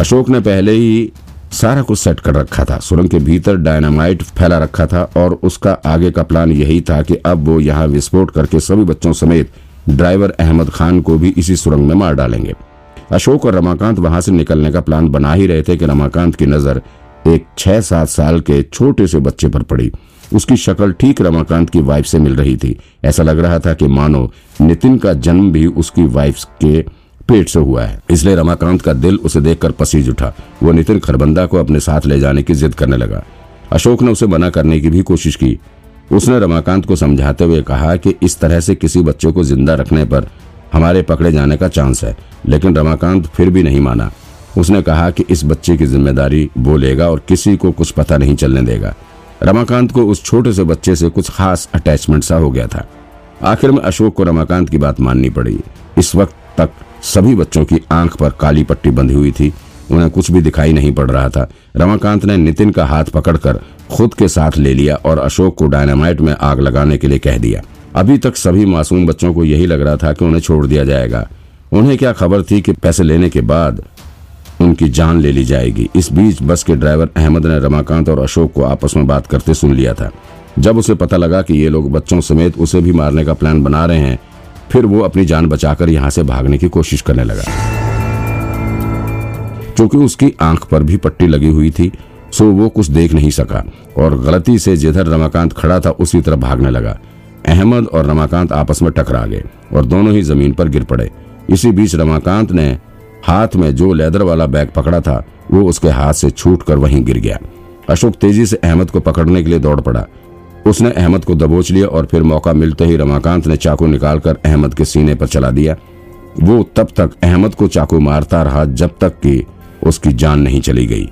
अशोक ने पहले ही सारा कुछ सेट कर रखा था। सुरंग के भीतर डायनामाइट फैला रखा था और उसका आगे का प्लान यही था कि अब वो यहाँ विस्फोट करके सभी बच्चों समेत ड्राइवर अहमद खान को भी इसी सुरंग में मार डालेंगे। अशोक और रमाकांत वहाँ से निकलने का प्लान बना ही रहे थे कि रमाकांत की नज़र एक छह सात साल के छोटे से बच्चे पर पड़ी। उसकी शक्ल ठीक रमाकांत की वाइफ से मिल रही थी। ऐसा लग रहा था कि मानो नितिन का जन्म भी उसकी वाइफ के पेट से हुआ है। इसलिए रमाकांत का दिल उसे देखकर पसीज उठा। वो नितिन खरबंदा को अपने साथ ले जाने की जिद करने लगा। अशोक ने उसे मना करने की भी कोशिश की। उसने रमाकांत को समझाते हुए कहा कि इस तरह से किसी बच्चे को ज़िंदा रखने पर हमारे पकड़े जाने का चांस है, लेकिन रमाकांत फिर भी नहीं माना। उसने कहा कि इस बच्चे की ज़िम्मेदारी वो लेगा और किसी को कुछ पता नहीं चलने देगा। रमाकांत को उस छोटे से बच्चे से कुछ खास अटैचमेंट सा हो गया था। आखिर में अशोक को रमाकांत की बात माननी पड़ी। इस वक्त तक सभी बच्चों की आँख पर काली पट्टी बंधी हुई थी। उन्हें कुछ भी दिखाई नहीं पड़ रहा था। रमाकांत ने नितिन का हाथ पकड़कर खुद के साथ ले लिया और अशोक को डायनामाइट में आग लगाने के लिए कह दिया। अभी तक सभी मासूम बच्चों को यही लग रहा था कि उन्हें छोड़ दिया जाएगा। उन्हें क्या खबर थी कि पैसे लेने के बाद उनकी जान ले ली जाएगी? इस बीच बस के ड्राइवर अहमद ने रमाकांत और अशोक को आपस में बात करते सुन लिया था। जब उसे पता लगा कि ये लोग बच्चों समेत उसे भी मारने का प्लान बना रहे हैं फिर वो अपनी जान बचाकर यहाँ से भागने की कोशिश करने लगा। क्योंकि उसकी आँख पर भी पट्टी लगी हुई थी, सो वो कुछ देख नहीं सका और गलती से जिधर रमाकांत खड़ा था, उसी तरफ़ भागने लगा। अहमद और रमाकांत आपस में टकरा गए और दोनों ही ज़मीन पर गिर पड़े। इसी बीच रमाकांत ने हाथ में जो लेदर वाला बैग पकड़ा था, वो उसके हाथ से छूट कर वहीं गिर गया। अशोक तेज़ी से अहमद को पकड़ने के लिए दौड़ पड़ा। उसने अहमद को दबोच लिया और फिर मौका मिलते ही रमाकांत ने चाकू निकालकर अहमद के सीने पर चला दिया। वो तब तक अहमद को चाकू मारता रहा जब तक कि उसकी जान नहीं चली गई।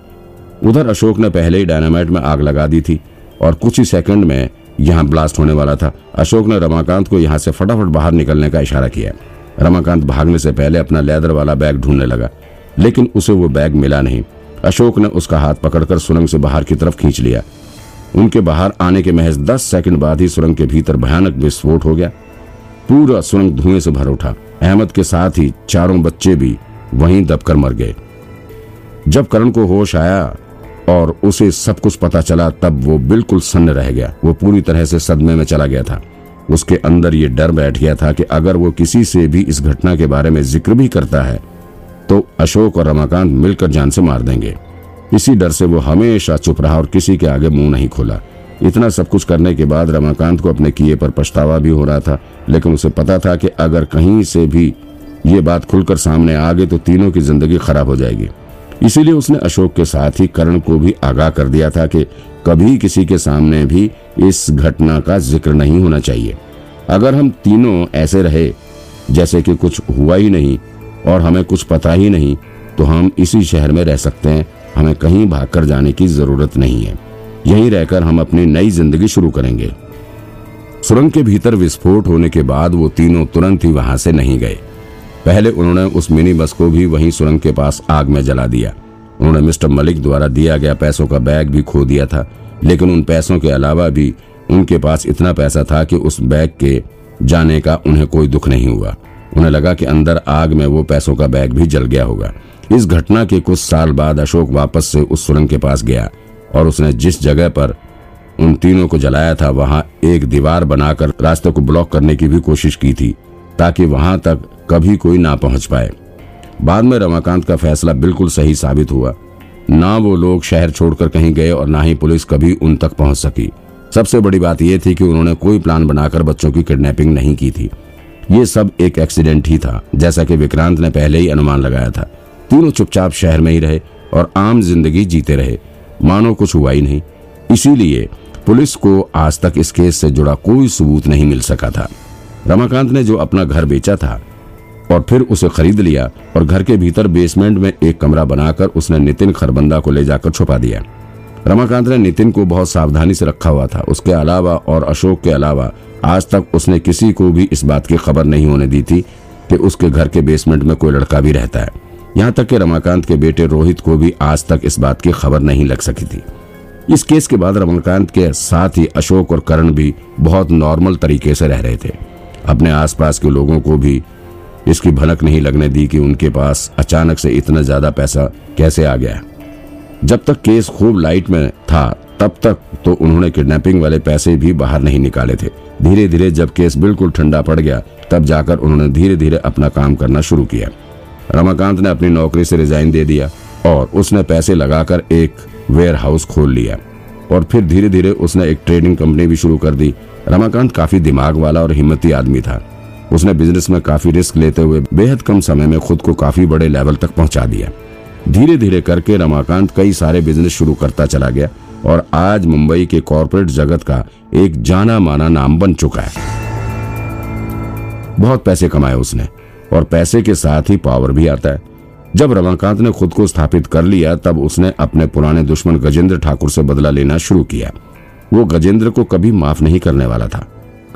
उधर अशोक ने पहले ही डायनामाइट में आग लगा दी थी और कुछ ही सेकंड में यहाँ ब्लास्ट होने वाला था। अशोक ने रमाकांत को यहाँ से फटाफट बाहर निकलने का इशारा किया। रमाकांत भागने से पहले अपना लेदर वाला बैग ढूँढने लगा, लेकिन उसे वो बैग मिला नहीं। अशोक ने उसका हाथ पकड़कर सुरंग से बाहर की तरफ़ खींच लिया। उनके बाहर आने के महज दस सेकंड बाद ही सुरंग के भीतर भयानक विस्फोट हो गया। पूरा सुरंग धुएँ से भर उठा। अहमद के साथ ही चारों बच्चे भी वहीं दबकर मर गए। जब करण को होश आया और उसे सब कुछ पता चला, तब वो बिल्कुल सन्न रह गया। वो पूरी तरह से सदमे में चला गया था। उसके अंदर ये डर बैठ गया था कि अगर वो किसी से भी इस घटना के बारे में ज़िक्र भी करता है तो अशोक और रमाकांत मिलकर जान से मार देंगे। इसी डर से वो हमेशा चुप रहा और किसी के आगे मुँह नहीं खोला। इतना सब कुछ करने के बाद रमाकांत को अपने किए पर पछतावा भी हो रहा था, लेकिन उसे पता था कि अगर कहीं से भी ये बात खुलकर सामने आ गई तो तीनों की ज़िंदगी खराब हो जाएगी। इसीलिए उसने अशोक के साथ ही करण को भी आगाह कर दिया था कि कभी किसी के सामने भी इस घटना का ज़िक्र नहीं होना चाहिए। अगर हम तीनों ऐसे रहे, जैसे कि कुछ हुआ ही नहीं और हमें कुछ पता ही नहीं तो हम इसी शहर में रह सकते हैं हमें कहीं भागकर जाने की ज़रूरत नहीं है। यहीं रहकर हम अपनी नई ज़िंदगी शुरू करेंगे। सुरंग के भीतर विस्फोट होने के बाद वो तीनों तुरंत ही वहाँ से नहीं गए। पहले उन्होंने उस मिनी बस को भी वहीं सुरंग के पास आग में जला दिया। उन्होंने मिस्टर मलिक द्वारा दिया गया पैसों का बैग भी खो दिया था, लेकिन उन पैसों के अलावा भी उनके पास इतना पैसा था कि उस बैग के जाने का उन्हें कोई दुख नहीं हुआ। उन्हें लगा कि अंदर आग में वो पैसों का बैग भी जल गया होगा। इस घटना के कुछ साल बाद अशोक वापस से उस सुरंग के पास गया और उसने जिस जगह पर उन तीनों को जलाया था, वहाँ एक दीवार बनाकर रास्ते को ब्लॉक करने की भी कोशिश की थी, ताकि वहाँ तक कभी कोई ना पहुँच पाए। बाद में रमाकांत का फैसला बिल्कुल सही साबित हुआ। ना वो लोग शहर छोड़कर कहीं गए और ना ही पुलिस कभी उन तक पहुँच सकी। सबसे बड़ी बात यह थी कि उन्होंने कोई प्लान बनाकर बच्चों की किडनैपिंग नहीं की थी। ये सब एक एक्सीडेंट ही था, जैसा कि विक्रांत ने पहले ही अनुमान लगाया था। तीनों चुपचाप शहर में ही रहे और आम ज़िंदगी जीते रहे। मानो कुछ हुआ ही नहीं। इसीलिए पुलिस को आज तक इस केस से जुड़ा कोई सबूत नहीं मिल सका था। रमाकांत ने जो अपना घर बेचा था और फिर उसे खरीद लिया और घर के भीतर बेसमेंट में एक कमरा बनाकर उसने नितिन खरबंदा को ले जाकर छुपा दिया। रमाकांत ने नितिन को बहुत सावधानी से रखा हुआ था। उसके अलावा और अशोक के अलावा आज तक उसने किसी को भी इस बात की खबर नहीं होने दी थी कि उसके घर के बेसमेंट में कोई लड़का भी रहता है। यहाँ तक कि रमाकांत के बेटे रोहित को भी आज तक इस बात की खबर नहीं लग सकी थी। इस केस के बाद रमाकांत के साथ ही अशोक और करण भी बहुत नॉर्मल तरीके से रह रहे थे। अपने आसपास के लोगों को भी इसकी भनक नहीं लगने दी कि उनके पास अचानक से इतना ज़्यादा पैसा कैसे आ गया। जब तक केस खूब लाइट में था, तब तक तो उन्होंने किडनैपिंग वाले पैसे भी बाहर नहीं निकाले थे। धीरे धीरे जब केस बिल्कुल ठंडा पड़ गया, तब जाकर उन्होंने धीरे धीरे अपना काम करना शुरू किया। रमाकांत ने अपनी नौकरी से रिजाइन दे दिया और उसने पैसे लगाकर एक वेयर हाउस खोल लिया और फिर धीरे धीरे उसने एक ट्रेडिंग कंपनी भी शुरू कर दी। रमाकांत काफ़ी दिमाग वाला और हिम्मती आदमी था। उसने बिज़नेस में काफ़ी रिस्क लेते हुए बेहद कम समय में खुद को काफ़ी बड़े लेवल तक पहुँचा दिया। धीरे धीरे करके रमाकांत कई सारे बिज़नेस शुरू करता चला गया और आज मुंबई के कॉरपोरेट जगत का एक जाना माना नाम बन चुका है। बहुत पैसे कमाए उसने। और पैसे के साथ ही पावर भी आता है। जब रमाकांत ने खुद को स्थापित कर लिया, तब उसने अपने पुराने दुश्मन गजेंद्र ठाकुर से बदला लेना शुरू किया। वो गजेंद्र को कभी माफ़ नहीं करने वाला था।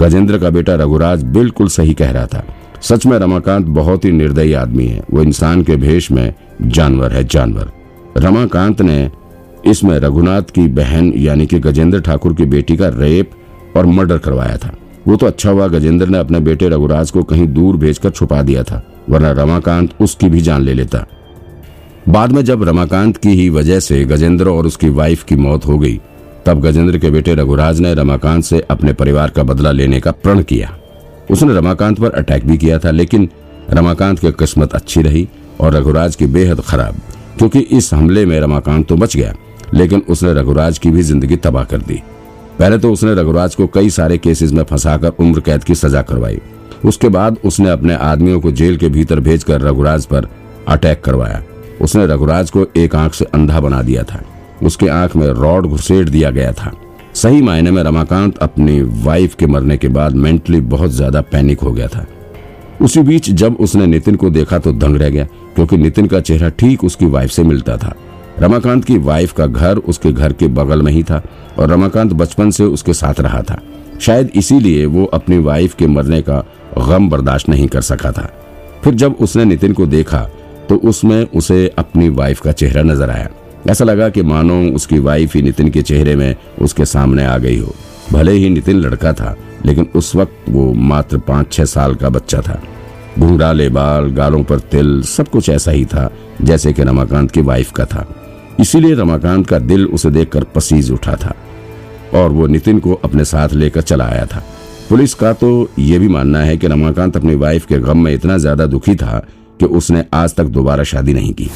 गजेंद्र का बेटा रघुराज बिल्कुल सही कह रहा था। सच में रमाकांत बहुत ही निर्दयी आदमी है। वो इंसान के भेष में जानवर है, जानवर। रमाकांत ने इसमें रघुनाथ की बहन, यानी कि गजेंद्र ठाकुर की बेटी का रेप और मर्डर करवाया था। वो तो अच्छा हुआ गजेंद्र ने अपने बेटे रघुराज को कहीं दूर भेजकर छुपा दिया था, वरना रमाकांत उसकी भी जान ले लेता। बाद में जब रमाकांत की ही वजह से गजेंद्र और उसकी वाइफ की मौत हो गई, तब गजेंद्र के बेटे रघुराज ने रमाकांत से अपने परिवार का बदला लेने का प्रण किया। उसने रमाकांत पर अटैक भी किया था, लेकिन रमाकांत की किस्मत अच्छी रही और रघुराज की बेहद खराब, क्योंकि इस हमले में रमाकांत तो बच गया, लेकिन उसने रघुराज की भी ज़िंदगी तबाह कर दी। पहले तो उसने रघुराज को कई सारे केसेस में फंसाकर उम्र कैद की सजा करवाई। उसके बाद उसने अपने आदमियों को जेल के भीतर भेजकर रघुराज पर अटैक करवाया। उसने रघुराज को एक आँख से अंधा बना दिया था। उसके आँख में रॉड घुसेड़ दिया गया था। सही मायने में रमाकांत अपनी वाइफ के मरने के बाद मेंटली बहुत ज़्यादा पैनिक हो गया था। उसी बीच जब उसने नितिन को देखा तो दंग रह गया, क्योंकि नितिन का चेहरा ठीक उसकी वाइफ से मिलता था। रमाकांत की वाइफ का घर उसके घर के बगल में ही था और रमाकांत बचपन से उसके साथ रहा था। शायद इसीलिए वो अपनी वाइफ के मरने का गम बर्दाश्त नहीं कर सका था। फिर जब उसने नितिन को देखा तो उसमें उसे अपनी वाइफ का चेहरा नज़र आया। ऐसा लगा कि मानो उसकी वाइफ ही नितिन के चेहरे में उसके सामने आ गई हो। भले ही नितिन लड़का था, लेकिन उस वक्त वो मात्र पाँच छह साल का बच्चा था। घुंघराले बाल, गालों पर तिल, सब कुछ ऐसा ही था, जैसे कि रमाकांत की वाइफ का था। इसीलिए रमाकांत का दिल उसे देखकर पसीज उठा था और वो नितिन को अपने साथ लेकर चला आया था। पुलिस का तो ये भी मानना है कि रमाकांत अपनी वाइफ के गम में इतना ज़्यादा दुखी था कि उसने आज तक दोबारा शादी नहीं की।